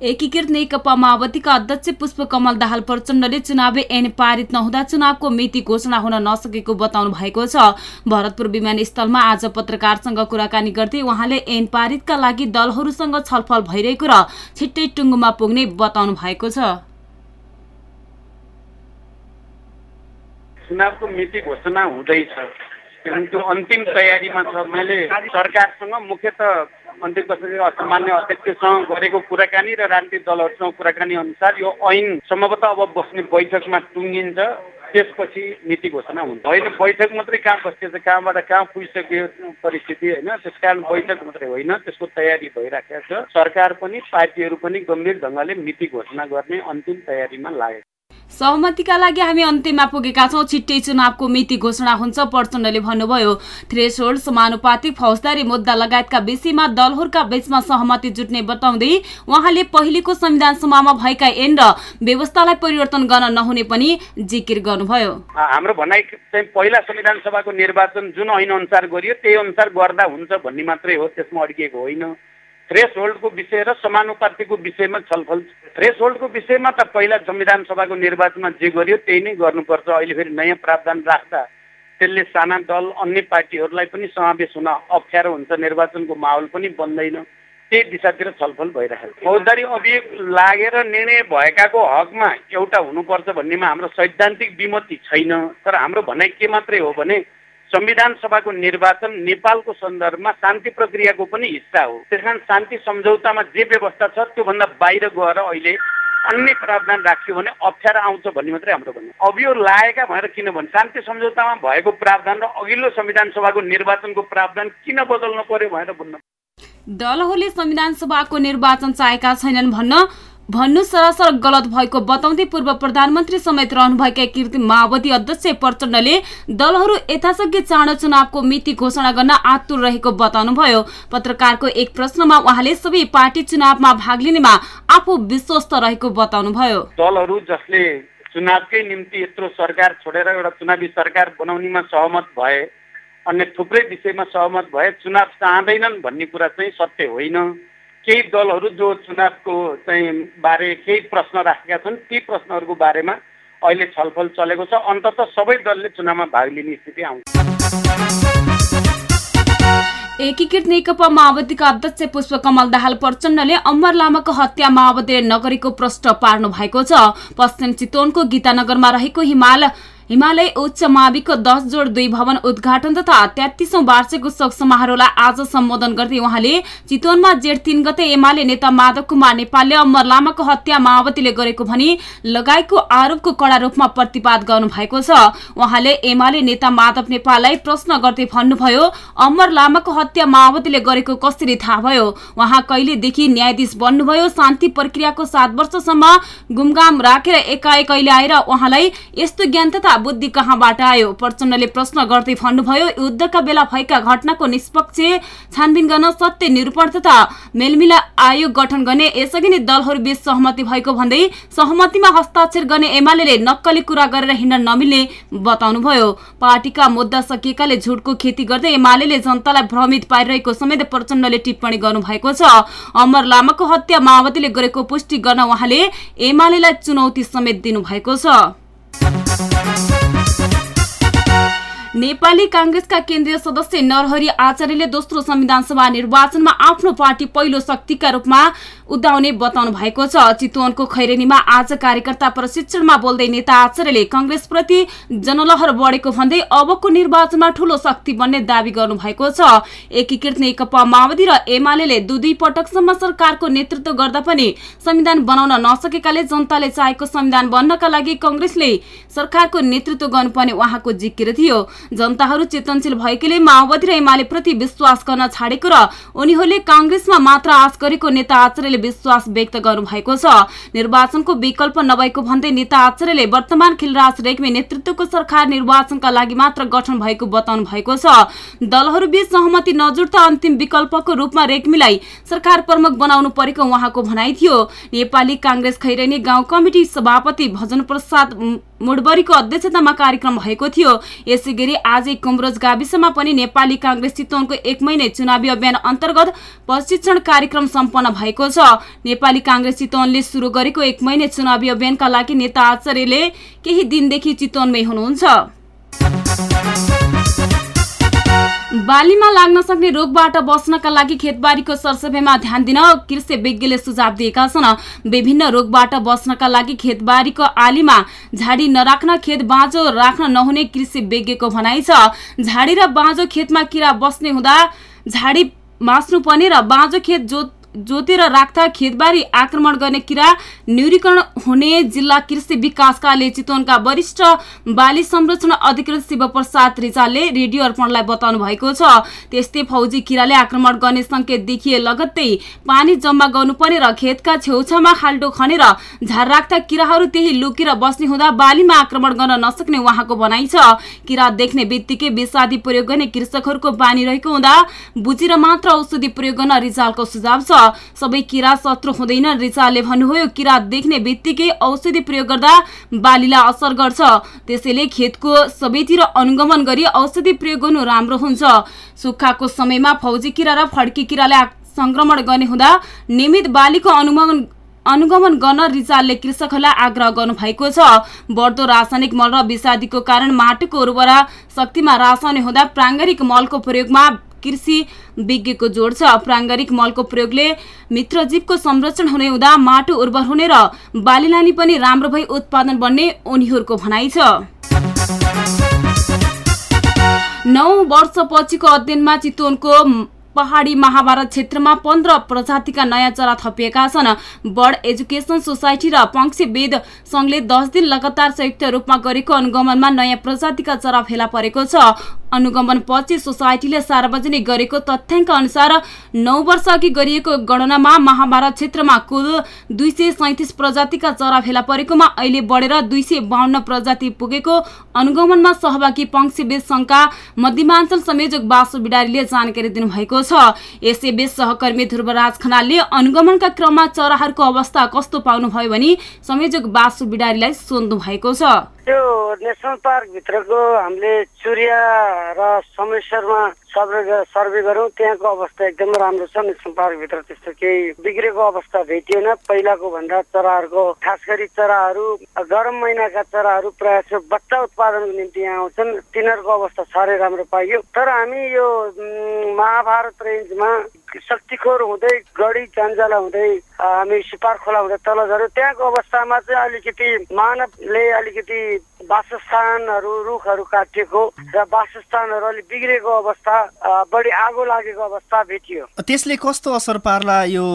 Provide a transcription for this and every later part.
एकीकृत नेकपा माओवादीका अध्यक्ष पुष्पकमल दाहाल प्रचण्डले चुनावी ऐन पारित नहुँदा चुनावको मिति घोषणा हुन नसकेको बताउनु भएको छ। भरतपुर विमानस्थलमा आज पत्रकारसँग कुराकानी गर्दै उहाँले ऐन पारितका लागि दलहरूसँग छलफल भइरहेको र छिट्टै टुङ्गोमा पुग्ने बताउनु भएको छ। चुनावको मिति घोषणा हुँदैछ। त्यो अन्तिम तयारीमा छ मैले सरकारसँग मुख्यतः मन्त्री परिषदको असामान्य अध्यक्षसँग गरेको कुराकानी र राजनीतिक दलहरूसँग कुराकानी अनुसार यो ऐन सम्भवतः अब बस्ने बैठकमा टुङ्गिन्छ। त्यसपछि नीति घोषणा हुन्छ। होइन बैठक मात्रै कहाँ बस्दैछ कहाँबाट कहाँ पुगिसक्यो परिस्थिति होइन त्यस कारण बैठक मात्रै होइन त्यसको तयारी भइराखेको छ। सरकार पनि पार्टीहरू पनि गम्भीर ढङ्गले नीति घोषणा गर्ने अन्तिम तयारीमा लागेको सहमतिका लागि हामी अन्त्यमा पुगेका छौँ। छिट्टै चुनावको मिति घोषणा हुन्छ प्रचण्डले भन्नुभयो। थ्रेसहोल्ड समानुपातिक फौजदारी मुद्दा लगायतका विषयमा दलहरूका बीचमा सहमति जुट्ने बताउँदै उहाँले पहिलेको संविधान सभामा भएका ऐन र व्यवस्थालाई परिवर्तन गर्न नहुने पनि जिकिर गर्नुभयो। हाम्रो भनाइ चाहिँ पहिला संविधान सभाको निर्वाचन जुन ऐन अनुसार गरियो त्यही अनुसार गर्दा हुन्छ भन्ने मात्रै हो त्यसमा अड्किएको होइन। थ्रेस होल्डको विषय र समानुपातिको विषयमा छलफल। थ्रेस होल्डको विषयमा त पहिला संविधान सभाको निर्वाचनमा जे गर्यो त्यही नै गर्नुपर्छ। अहिले फेरि नयाँ प्रावधान राख्दा त्यसले साना दल अन्य पार्टीहरूलाई पनि समावेश हुन अप्ठ्यारो हुन्छ। निर्वाचनको माहौल पनि बन्दैन। त्यही दिशातिर छलफल भइरहेको छ। फौजदारी अभियोग लागेर निर्णय भएकाको हकमा एउटा हुनुपर्छ भन्नेमा हाम्रो सैद्धान्तिक विमति छैन। तर हाम्रो भनाइ के मात्रै हो भने संविधान सभाको निर्वाचन नेपालको सन्दर्भमा शान्ति प्रक्रियाको पनि हिस्सा हो। त्यस कारण शान्ति सम्झौतामा जे व्यवस्था छ त्योभन्दा बाहिर गएर अहिले अन्य प्रावधान राख्यो भने अप्ठ्यारो आउँछ भन्ने मात्रै हाम्रो भन्ने अब यो लागेका भएर किनभने शान्ति सम्झौतामा भएको प्रावधान र अघिल्लो संविधान सभाको निर्वाचनको प्रावधान किन बदल्नु पर्यो भनेर भन्न। दलहरूले संविधान सभाको निर्वाचन चाहेका छैनन् भन्न भन्नु सरासर गलत भएको बताउँदै पूर्व प्रधानमन्त्री समेत रहनुभएका कीर्ति माओवादी अध्यक्ष प्रचण्डले दलहरू यथाशक्य चाँडो चुनावको मिति घोषणा गर्न आतुर रहेको बताउनुभयो। पत्रकारको एक प्रश्नमा उहाँले सबै पार्टी चुनावमा भाग लिनेमा आफू विश्वस्त रहेको बताउनुभयो। दलहरू जसले चुनावकै निम्ति यत्रो सरकार छोडेर एउटा चुनावी सरकार बनाउनेमा सहमत भए अन्य थुप्रै विषयमा सहमत भए चुनाव चाहँदैनन् भन्ने कुरा चाहिँ सत्य होइन। केही दलहरू जो चुनावको चाहिँ बारे केही प्रश्न राखेका छन् ती प्रश्नहरूको बारेमा अहिले छलफल चलेको छ। अन्तत सबै दलले चुनावमा भाग लिने स्थिति आउँछ। एकीकृत नेकपा माओवादीका अध्यक्ष पुष्पकमल दाहाल प्रचण्डले अमर लामाको हत्या माओवादीले नगरेको प्रश्न पार्नु भएको छ। पश्चिम चितवनको गीतानगरमा रहेको हिमाल हिमालय उच्च माविको दस जोड दुई भवन उद्घाटन तथा तेत्तिसौं वार्षिक उत्सव समारोहलाई आज सम्बोधन गर्दै उहाँले चितवनमा जेठ तीन गते एमाले नेता माधव कुमार नेपालले अमर लामाको हत्या माओवादीले गरेको भनी लगाएको आरोपको कड़ा रूपमा प्रतिवाद गर्नु भएको छ। उहाँले एमाले नेता माधव नेपाललाई प्रश्न गर्दै भन्नुभयो अमर लामाको हत्या माओवादीले गरेको कसरी थाहा भयो? उहाँ कहिलेदेखि न्यायाधीश बन्नुभयो? शान्ति प्रक्रियाको सात वर्षसम्म गुमगाम राखेर एकाएक अहिले आएर उहाँलाई यस्तो ज्ञान तथा बुद्धि कहाँबाट आयो? प्रचण्डले प्रश्न गर्दै भन्नुभयो युद्धका बेला भएका घटनाको निष्पक्ष छानबिन गर्न सत्य निरूपण तथा मेलमिला आयोग गठन गर्ने यसअघि नै दलहरूबीच सहमति भएको भन्दै सहमतिमा हस्ताक्षर गर्ने एमाले नक्कली कुरा गरेर हिँड्न नमिल्ने बताउनुभयो। पार्टीका मुद्दा सकिएकाले झुटको खेती गर्दै एमाले जनतालाई भ्रमित पारिरहेको समेत प्रचण्डले टिप्पणी गर्नुभएको छ। अमर लामाको हत्या माओवादीले गरेको पुष्टि गर्न उहाँले एमालेलाई चुनौती समेत दिनुभएको छ। नेपाली काङ्ग्रेसका केन्द्रीय सदस्य नरहरि आचार्यले दोस्रो संविधान सभा निर्वाचनमा आफ्नो पार्टी पहिलो शक्तिका रूपमा उदाउने बताउनु भएको छ। चितवनको खैरेनीमा आज कार्यकर्ता प्रशिक्षणमा बोल्दै नेता आचार्यले कंग्रेसप्रति जनलहर बढेको भन्दै अबको निर्वाचनमा ठूलो शक्ति बन्ने दावी गर्नु भएको छ। एकीकृत नेकपा माओवादी र एमाले दुई दुई पटकसम्म सरकारको नेतृत्व गर्दा पनि संविधान बनाउन नसकेकाले जनताले चाहेको संविधान बन्नका लागि कंग्रेसले सरकारको नेतृत्व गर्नुपर्ने उहाँको जिकिर थियो। जनताहरू चेतनशील भएकोले माओवादी र एमाले प्रति विश्वास गर्न छाडेको र उनीहरूले काङ्ग्रेसमा मात्र आश गरेको नेता आचार्यले विश्वास व्यक्त गर्नुभएको छ। निर्वाचनको विकल्प नभएको भन्दै नेता आचार्यले वर्तमान खिलराज रेग्मी नेतृत्वको सरकार निर्वाचनका लागि मात्र गठन भएको बताउनु भएको छ दलहरूबीच सहमति नजुट्दा अन्तिम विकल्पको रूपमा रेग्मीलाई सरकार प्रमुख बनाउनु परेको उहाँको भनाइ थियो। नेपाली काङ्ग्रेस खैरेनी गाउँ कमिटी सभापति भजन प्रसाद मुडबरीको अध्यक्षतामा कार्यक्रम भएको थियो। यसै गरी आजै कुमरोज गाविसमा पनि नेपाली काङ्ग्रेस चितवनको एक महिने चुनावी अभियान अन्तर्गत प्रशिक्षण कार्यक्रम सम्पन्न भएको छ। नेपाली काङ्ग्रेस चितवनले सुरु गरेको एक महिने चुनावी अभियानका लागि नेता आचार्यले केही दिनदेखि चितवनमै हुनुहुन्छ। बालीमा लाग्न सक्ने रोगबाट बस्नका लागि खेतबारीको सरसफाइमा ध्यान दिन कृषि विज्ञले सुझाव दिएका छन्। विभिन्न रोगबाट बस्नका लागि खेतबारीको आलीमा झाडी नराख्न खेत बाँझो राख्न नहुने कृषि विज्ञको भनाइ छ। झाडी र बाँझो खेतमा किरा बस्ने हुँदा झाडी मास्नु पर्ने र बाँझो खेत जोत जोतेर राख्दा खेतबारी आक्रमण गर्ने किरा न्यूरीकरण हुने जिल्ला कृषि विकास कार्य चितवनका वरिष्ठ बाली संरक्षण अधिकृत शिवप्रसाद रिजालले रेडियो अर्पणलाई बताउनु भएको छ। त्यस्तै फौजी किराले आक्रमण गर्ने संकेत देखिए लगत्तै पानी जम्मा गर्नुपर्ने र खेतका छेउछाउमा खाल्टो खनेर झार राख्दा किराहरू त्यही लुकेर बस्ने हुँदा बालीमा आक्रमण गर्न नसक्ने उहाँको भनाइ छ। किरा देख्ने बित्तिकै विषादी प्रयोग गर्ने कृषकहरूको बानी रहेको हुँदा बुझेर मात्र औषधि प्रयोग गर्न रिजालको सुझाव छ। सबै किरा शत्रु हुँदैन। रिचालले भन्नुभयो किरा देख्ने बित्तिकै औषधि प्रयोग गर्दा बालीलाई असर गर्छ। त्यसैले खेतको सबैतिर अनुगमन गरी औषधि प्रयोग गर्नु राम्रो हुन्छ। सुक्खाको समयमा फौजी किरा र फड्की किराले संक्रमण गर्ने हुँदा नियमित बालीको अनुगमन अनुगमन गर्न रिचालले कृषकहरूलाई आग्रह गर्नु भएको छ। बढ्दो रासायनिक मल र विषादीको कारण माटोको उर्वरा शक्तिमा रासाउने हुँदा प्राङ्गारिक मलको प्रयोगमा कृषि विज्ञको जोड छ। प्राङ्गारिक मलको प्रयोगले मित्रजीवको संरक्षण हुने हुँदा माटो उर्वर हुने र बालीलानी पनि राम्रो भई उत्पादन बन्ने उनीहरूको भनाइ छ। नौ वर्षपछिको अध्ययनमा चितवनको पहाडी महाभारत क्षेत्रमा पन्ध्र प्रजातिका नयाँ चरा थपिएका छन्। बर्ड एजुकेसन सोसाइटी र वेद संघले दस दिन लगातार संयुक्त रूपमा गरेको अनुगमनमा नयाँ प्रजातिका चरा फेला परेको छ। अनुगमन पछि सोसाइटीले सार्वजनिक गरेको तथ्याङ्क अनुसार नौ वर्ष अघि गरिएको गणनामा महाभारत क्षेत्रमा कुल दुई प्रजातिका चरा फेला परेकोमा अहिले बढेर दुई प्रजाति पुगेको अनुगमनमा सहभागी पंक्षीबेद संघका मध्यमाञ्चल संयोजक बासु बिडारीले जानकारी दिनुभएको यसैबीच सहकर्मी ध्रुवराज खनालले अनुगमनका क्रममा चराहरूको अवस्था कस्तो पाउनुभयो भनी संयोजक बासु बिडारीलाई सोध्नु भएको छ। त्यो नेसनल पार्कभित्रको हामीले चुरिया र समयसरमा सर्वे सर्वे गऱ्यौँ त्यहाँको अवस्था एकदमै राम्रो छ नेसनल पार्कभित्र त्यस्तो केही बिग्रेको अवस्था भेटिएन। पहिलाको भन्दा चराहरूको खास गरी चराहरू गरम महिनाका चराहरू प्रायः बच्चा उत्पादनको निम्ति यहाँ आउँछन्। तिनीहरूको अवस्था साह्रै राम्रो पाइयो। तर हामी यो महाभारत रेन्जमा शक्तिखोर हुँदै गढी चान्जाला हुँदै हामी सिपार खोला हुँदै तल झऱ्यौँ। त्यहाँको अवस्थामा चाहिँ अलिकति मानवले अलिकति वासस्थानहरू रुखहरू काटिएको र वासस्थानहरू अलिक बिग्रेको अवस्था बढी आगो लागेको अवस्था भेटियो। त्यसले कस्तो असर पार्ला यो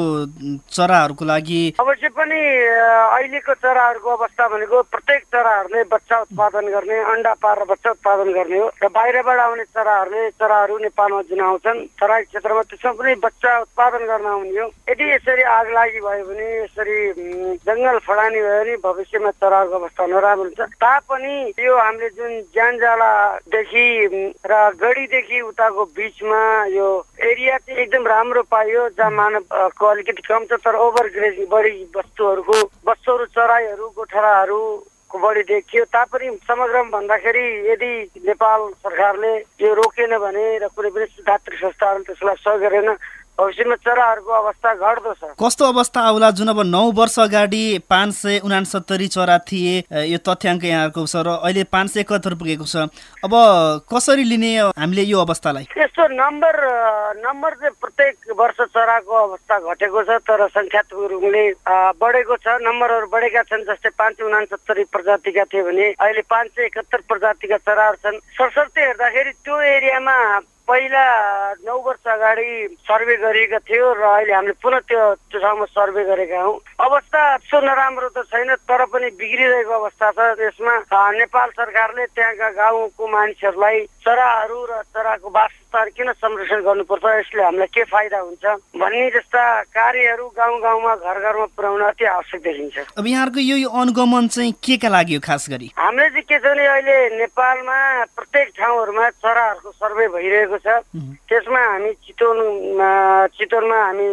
चराहरूको लागि? अवश्य पनि अहिलेको चराहरूको अवस्था भनेको प्रत्येक चराहरूले बच्चा उत्पादन गर्ने अन्डा पारेर बच्चा उत्पादन गर्ने हो। र बाहिरबाट आउने चराहरूले चराहरू नेपालमा जुन आउँछन् तराई क्षेत्रमा त्यसमा पनि बच्चा उत्पादन गर्न आउने हो। यदि यसरी आग लागि भयो भने यसरी जङ्गल फडानी भयो भने भविष्यमा चराहरूको अवस्था नराम्रो हुन्छ। तापनि पनि यो हामीले जुन ज्यानजालादेखि र गढीदेखि उताको बिचमा यो एरिया चाहिँ एकदम राम्रो पाइयो जहाँ मानवको अलिकति कम छ तर ओभर ग्रेजिङ बढी वस्तुहरूको वस्तुहरू चराईहरू गोठराहरू बढी देखियो। तापनि समग्रमा भन्दाखेरि यदि नेपाल सरकारले यो रोकेन भने र कुनै पनि दात्री संस्थाहरूले त्यसलाई सहयोग गरेन भविष्यमा चराहरूको अवस्था घट्दो छ। कस्तो अवस्था आउला जुन अब नौ वर्ष अगाडि पाँच सय उनासत्तरी चरा थिए यो तथ्याङ्क यहाँको छ र अहिले पाँच सय एकहत्तर पुगेको छ। अब कसरी लिने हामीले यो अवस्थालाई? यस्तो नम्बर नम्बर चाहिँ प्रत्येक वर्ष चराको अवस्था घटेको छ तर सङ्ख्यात्मक रूपले बढेको छ। नम्बरहरू बढेका छन् जस्तै पाँच सय उनासत्तरी प्रजातिका थिए भने अहिले पाँच सय एकहत्तर प्रजातिका चराहरू छन्। सरसर्ती हेर्दाखेरि त्यो एरियामा पहिला नौ वर्ष अगाडि सर्वे गरिएको थियो र अहिले हामीले पुनः त्यो त्यो ठाउँमा सर्वे गरेका हौँ। अवस्था सो नराम्रो त छैन तर पनि बिग्रिरहेको अवस्था छ। यसमा नेपाल सरकारले त्यहाँका गाउँको मानिसहरूलाई चराहरू र चराको वासस्थान किन संरक्षण गर्नुपर्छ? यसले हामीलाई के फाइदा हुन्छ? भन्ने जस्ता कार्यहरू गाउँ गाउँमा घर घरमा पुर्याउन अति आवश्यक देखिन्छ। अब यहाँहरूको यो अनुगमन चाहिँ के का लागि हो खास गरी? हामीले चाहिँ के छ भने अहिले नेपालमा प्रत्येक ठाउँहरूमा चराहरूको सर्वे भइरहेको छ। त्यसमा हामी चितवनमा चितवनमा हामी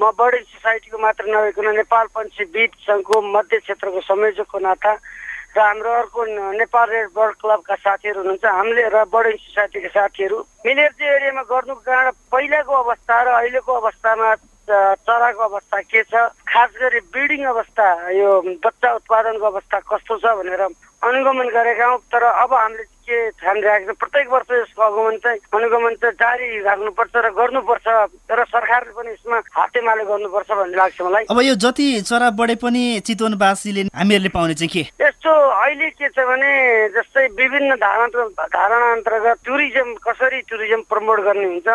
म बढी सोसाइटीको मात्र नभइकन नेपाल पञ्चविद सङ्घको मध्य क्षेत्रको संयोजकको नाता र हाम्रो अर्को नेपाल रेड बर्ड क्लबका साथीहरू हुनुहुन्छ। हामीले र बर्डिङ सोसाइटीका साथीहरू मिलेर चाहिँ एरियामा गर्नुको कारण पहिलाको अवस्था र अहिलेको अवस्थामा चराको अवस्था के छ खास गरी ब्रिडिङ अवस्था यो बच्चा उत्पादनको अवस्था कस्तो छ भनेर अनुगमन गरेका हौँ। तर अब हामीले के ध्यान राखेको छ प्रत्येक वर्ष यसको अनुगमन चाहिँ अनुगमन चाहिँ जारी राख्नुपर्छ र गर्नुपर्छ र सरकारले पनि यसमा हातेमाले गर्नुपर्छ भन्ने लाग्छ मलाई। अब यो जति चरा बढे पनि चितवनवासीले हामीहरूले पाउने चाहिँ के? यस्तो अहिले के छ भने जस्तै विभिन्न धारणा धारणा अन्तर्गत टुरिज्म कसरी टुरिज्म प्रमोट गर्ने हुन्छ?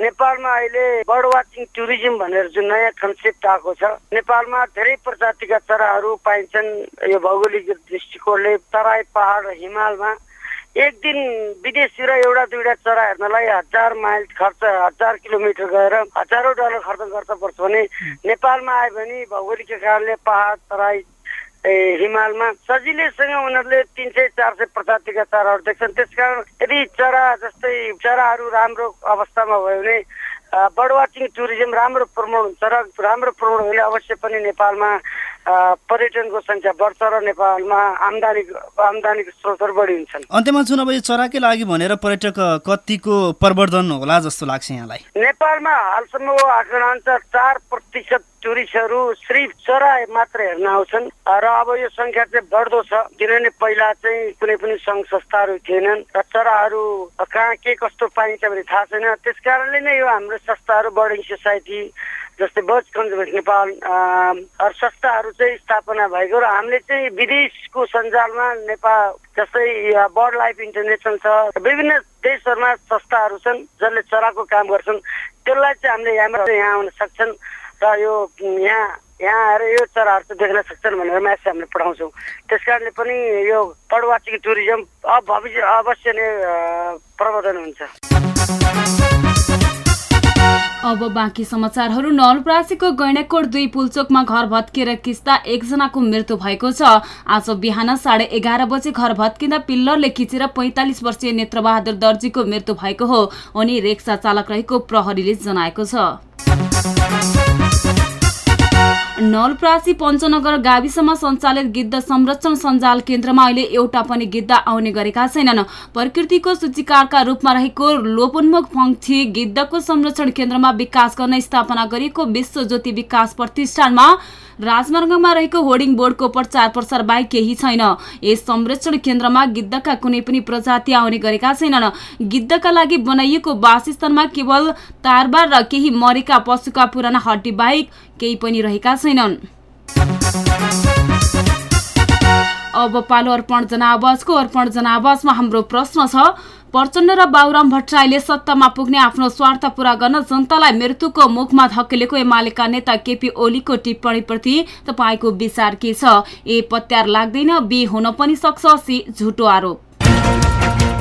नेपालमा अहिले बर्ड वाचिङ टुरिज्म भनेर जुन नयाँ कन्सेप्ट आएको छ नेपालमा धेरै प्रजातिका चराहरू पाइन्छन्। यो भौगोलिक दृष्टिकोणले तराई पहाड र हिमालमा एक दिन विदेशतिर एउटा दुईवटा चरा हेर्नलाई हजार माइल खर्च हजार किलोमिटर गएर हजारौँ डलर खर्च गर्छ पर्छ भने नेपालमा आयो भने भौगोलिक कारणले पहाड तराई हिमालमा सजिलैसँग उनीहरूले तिन सय चार सय प्रजातिका चराहरू देख्छन्। त्यसकारण यदि चरा जस्तै चराहरू राम्रो अवस्थामा भयो भने बर्ड वाचिङ टुरिज्म राम्रो प्रमोट हुन्छ र राम्रो प्रमोट भने अवश्य पनि नेपालमा पर्यटनको सङ्ख्या बढ्छ र नेपालमा आम्दानी आम्दानीको स्रोतहरू बढी हुन्छन्। अन्त्यमा जुन अब यो चराकै लागि भनेर पर्यटक कतिको प्रवर्धन होला जस्तो लाग्छ यहाँलाई। नेपालमा हालसम्मको आँकडा अनुसार चार प्रतिशत टुरिस्टहरू सिर्फ चरा मात्र हेर्न आउँछन्। र अब यो सङ्ख्या चाहिँ बढ्दो छ किनभने पहिला चाहिँ कुनै पनि सङ्घ संस्थाहरू थिएनन् र चराहरू कहाँ के कस्तो पाइन्छ भने थाहा छैन। त्यस कारणले नै यो हाम्रो संस्थाहरू बर्डिङ सोसाइटी जस्तै बर्ड कन्जर्भेसन नेपाल संस्थाहरू चाहिँ स्थापना भएको र हामीले चाहिँ विदेशको सञ्जालमा नेपाल जस्तै बर्ड लाइफ इन्टरनेसनल छ विभिन्न देशहरूमा संस्थाहरू छन् जसले चराको काम गर्छन् त्यसलाई चाहिँ हामीले यहाँबाट यहाँ आउन सक्छन् र यो यहाँ यहाँ आएर यो चराहरू चाहिँ देख्न सक्छन् भनेर म्यासेज हामीले पठाउँछौँ। त्यस कारणले पनि यो बर्ड वाचिङ टुरिज्म अब भविष्य अवश्य नै प्रवर्धन हुन्छ। अब बाँकी समाचारहरू नलप्रासीको गैँडाकोट दुई पुलचोकमा घर भत्किएर किस्दा एकजनाको मृत्यु भएको छ। आज बिहान साढे एघार बजे घर भत्किँदा पिल्लरले खिचेर पैँतालिस वर्षीय नेत्रबहादुर दर्जीको मृत्यु भएको हो। अनि रिक्सा चालक रहेको प्रहरीले जनाएको छ। नलप्रासी पञ्चनगर गाविसमा सञ्चालित गिद्ध संरक्षण सञ्जाल केन्द्रमा अहिले एउटा पनि गिद्ध आउने गरेका छैनन्। प्रकृतिको सूचीकारका रूपमा रहेको लोपोन्मुख पंक्षी गिद्धको संरक्षण केन्द्रमा विकास गर्न स्थापना गरिएको विश्व ज्योति विकास प्रतिष्ठानमा राजमार्गमा रहेको होर्डिङ बोर्डको प्रचार प्रसार बाहेक केही छैन। यस संरक्षण केन्द्रमा गिद्धका कुनै पनि प्रजाति आउने गरेका छैनन्। गिद्धका लागि बनाइएको वासस्थानमा केवल तारबार र केही मरेका पशुका पुराना हड्डी बाहेक केही पनि रहेका छैनन्। अब पालो अर्पण जनावासको अर्पण जनावासमा हाम्रो प्रश्न छ प्रचण्ड र बाबुराम भट्टराईले सत्तामा पुग्ने आफ्नो स्वार्थ पूरा गर्न जनतालाई मृत्युको मुखमा धकेलेको एमालेका नेता केपी ओलीको टिप्पणीप्रति तपाईँको विचार के छ? ए पत्यार लाग्दैन बी हुन पनि सक्छ सी झुटो आरोप।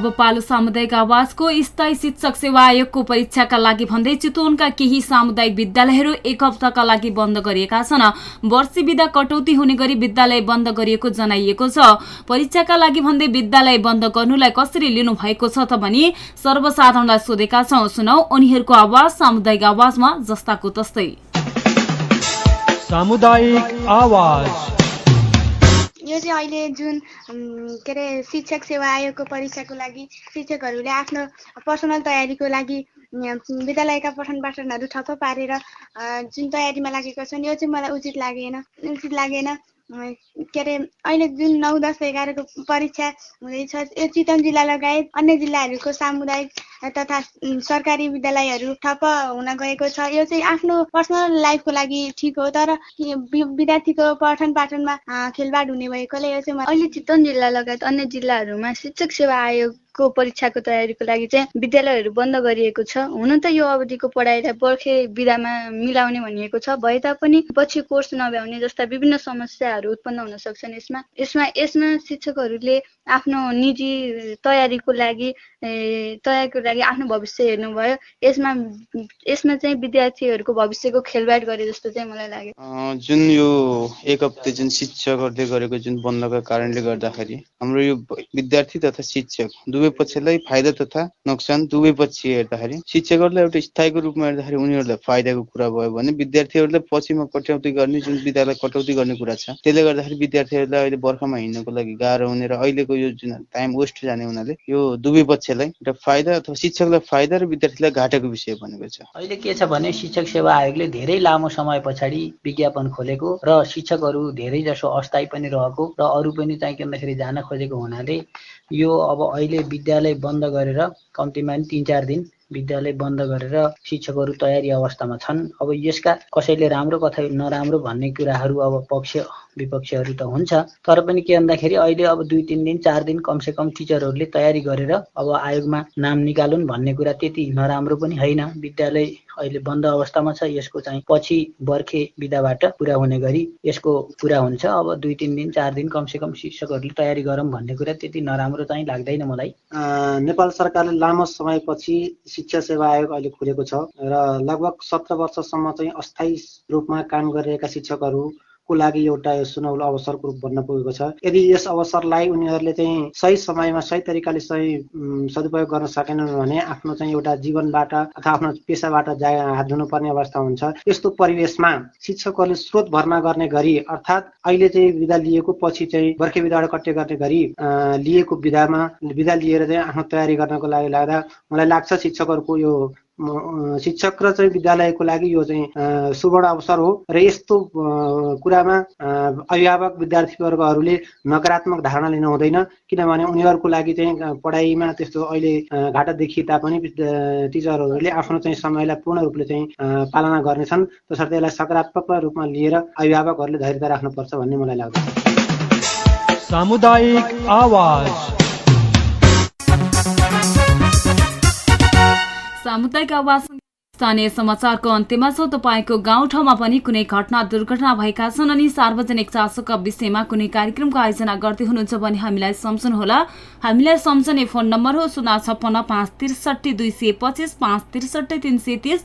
अब पालो सामुदायिक आवाजको स्थायी शिक्षक सेवा आयोगको परीक्षाका लागि भन्दै चितवनका केही सामुदायिक विद्यालयहरू एक हप्ताका लागि बन्द गरिएका छन्। वर्षी विधा कटौती हुने गरी विद्यालय बन्द गरिएको जनाइएको छ। परीक्षाका लागि भन्दै विद्यालय बन्द गर्नुलाई कसरी लिनु भएको छ त भनी सर्वसाधारणलाई सोधेका छौं। सुनौ उनीहरूको आवाज सामुदायिक आवाजमा जस्ताको तस्तै। सामुदायिक आवाज। यो चाहिँ अहिले जुन के अरे शिक्षक सेवा आयोगको परीक्षाको लागि शिक्षकहरूले आफ्नो पर्सनल तयारीको लागि विद्यालयका पठन पाठनहरू ठप्प पारेर जुन तयारीमा लागेका छन् यो चाहिँ मलाई उचित लागेन उचित लागेन। के अरे अहिले जुन नौ दस एघारको परीक्षा हुँदैछ यो चितवन जिल्ला लगायत अन्य जिल्लाहरूको सामुदायिक तथा सरकारी विद्यालयहरू ठप्प हुन गएको छ। यो चाहिँ आफ्नो पर्सनल लाइफको लागि ठिक हो तर विद्यार्थीको पठन पाठनमा खेलबाड हुने भएकोले यो चाहिँ अहिले चितवन जिल्ला लगायत अन्य जिल्लाहरूमा शिक्षक सेवा आयोगको परीक्षाको तयारीको लागि चाहिँ विद्यालयहरू बन्द गरिएको छ। हुन त यो अवधिको पढाइलाई बर्खे विधामा मिलाउने भनिएको छ। भए तापनि पछि कोर्स नभ्याउने जस्ता विभिन्न समस्याहरू उत्पन्न हुन सक्छन्। यसमा यसमा यसमा शिक्षकहरूले आफ्नो निजी तयारीको लागि तयारीको लागि आफ्नो भविष्य हेर्नुभयो। यसमा यसमा चाहिँ विद्यार्थीहरूको भविष्यको खेलबाड गरे जस्तो चाहिँ मलाई लाग्यो। जुन यो एक हप्ते जुन शिक्षकहरूले गरेको जुन बन्दका कारणले गर्दाखेरि हाम्रो यो विद्यार्थी तथा शिक्षक दुवै पक्षलाई फाइदा तथा नोक्सान दुवै पक्ष हेर्दाखेरि शिक्षकहरूलाई एउटा स्थायीको रूपमा हेर्दाखेरि उनीहरूलाई फाइदाको कुरा भयो भने विद्यार्थीहरूलाई पछिमा कटौती गर्ने जुन विद्यालय कटौती गर्ने कुरा छ त्यसले गर्दाखेरि विद्यार्थीहरूलाई अहिले बर्खामा हिँड्नको लागि गाह्रो हुने र अहिलेको यो जुन टाइम वेस्ट जाने हुनाले यो दुवै पक्षलाई एउटा फाइदा अथवा शिक्षकलाई फाइदा र विद्यार्थीलाई घाटाको विषय बनेको छ। अहिले के छ भने शिक्षक सेवा आयोगले धेरै लामो समय पछाडि विज्ञापन खोलेको र शिक्षकहरू धेरै जसो अस्थायी पनि रहेको र अरू पनि चाहिँ के भन्दाखेरि जान खोजेको हुनाले यो अब अहिले विद्यालय बन्द गरेर कम्तीमा पनि तिन चार दिन विद्यालय बन्द गरेर शिक्षकहरू तयारी अवस्थामा छन्। अब यसका कसैले राम्रो कतै नराम्रो भन्ने कुराहरू अब पक्ष विपक्षहरू त हुन्छ तर पनि के भन्दाखेरि अहिले अब दुई तिन दिन चार दिन कमसे कम टिचरहरूले तयारी गरेर अब आयोगमा नाम निकालुन् भन्ने कुरा त्यति नराम्रो पनि होइन। विद्यालय अहिले बन्द अवस्थामा छ यसको चाहिँ पछि बर्खे विधाबाट पुरा हुने गरी यसको पुरा हुन्छ। अब दुई तिन दिन चार दिन कमसे कम शिक्षकहरूले तयारी गरौँ भन्ने कुरा त्यति नराम्रो चाहिँ लाग्दैन मलाई। नेपाल सरकारले लामो समयपछि शिक्षा सेवा आयोग अहिले खुलेको छ र लगभग सत्र वर्षसम्म चाहिँ अस्थायी रूपमा काम गरिरहेका शिक्षकहरूको लागि एउटा यो सुनौलो अवसरको रूप बन्न पुगेको छ। यदि यस अवसरलाई उनीहरूले चाहिँ सही समयमा सही तरिकाले सही सदुपयोग गर्न सकेनन् भने आफ्नो चाहिँ एउटा जीवनबाट अथवा आफ्नो पेसाबाट जा हात धुनुपर्ने अवस्था हुन्छ। यस्तो परिवेशमा शिक्षकहरूले स्रोत भर्ना गर्ने गरी अर्थात् अहिले चाहिँ विदा लिएको पछि चाहिँ बर्खे विधाबाट कट्टे गर्ने गरी लिएको विधामा विधा लिएर चाहिँ आफ्नो तयारी गर्नको लागि लाग्दा मलाई लाग्छ शिक्षकहरूको यो शिक्षक र चाहिँ विद्यालयको लागि यो चाहिँ सुवर्ण अवसर हो। र यस्तो कुरामा अभिभावक विद्यार्थीवर्गहरूले नकारात्मक धारणा लिनु हुँदैन। किनभने उनीहरूको लागि चाहिँ पढाइमा त्यस्तो अहिले घाटा देखिए तापनि टिचरहरूले आफ्नो चाहिँ समयलाई पूर्ण रूपले चाहिँ पालना गर्नेछन्। तसर्थ यसलाई सकारात्मक रूपमा लिएर अभिभावकहरूले धैर्यता राख्नुपर्छ भन्ने मलाई लाग्दछ। सामुदायिक आवाज। सामुदायिक आवाज स्थानीय समाचारको अन्त्यमा छ। तपाईँको गाउँठाउँमा पनि कुनै घटना दुर्घटना भएका छन् अनि सार्वजनिक चासोका विषयमा कुनै कार्यक्रमको आयोजना गर्दै हुनुहुन्छ भने हामीलाई सम्झनुहोला। हामीलाई सम्झने फोन नम्बर हो शून्य छप्पन्न पाँच त्रिसठी दुई सय पच्चिस पाँच त्रिसठी तिन सय तिस